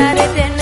Sarete